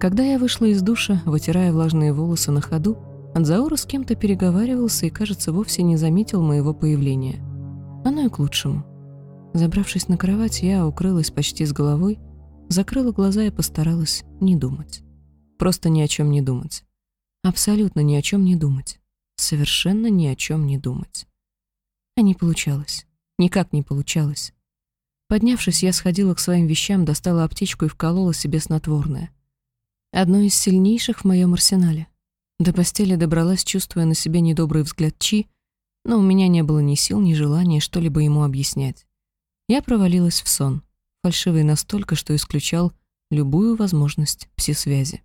Когда я вышла из душа, вытирая влажные волосы на ходу, Анзаура с кем-то переговаривался и, кажется, вовсе не заметил моего появления. Оно и к лучшему. Забравшись на кровать, я укрылась почти с головой, закрыла глаза и постаралась не думать. Просто ни о чем не думать. Абсолютно ни о чем не думать. Совершенно ни о чем не думать. А не получалось. Никак не получалось. Поднявшись, я сходила к своим вещам, достала аптечку и вколола себе снотворное. Одно из сильнейших в моем арсенале. До постели добралась, чувствуя на себе недобрый взгляд Чи, но у меня не было ни сил, ни желания что-либо ему объяснять. Я провалилась в сон, фальшивый настолько, что исключал любую возможность пси-связи.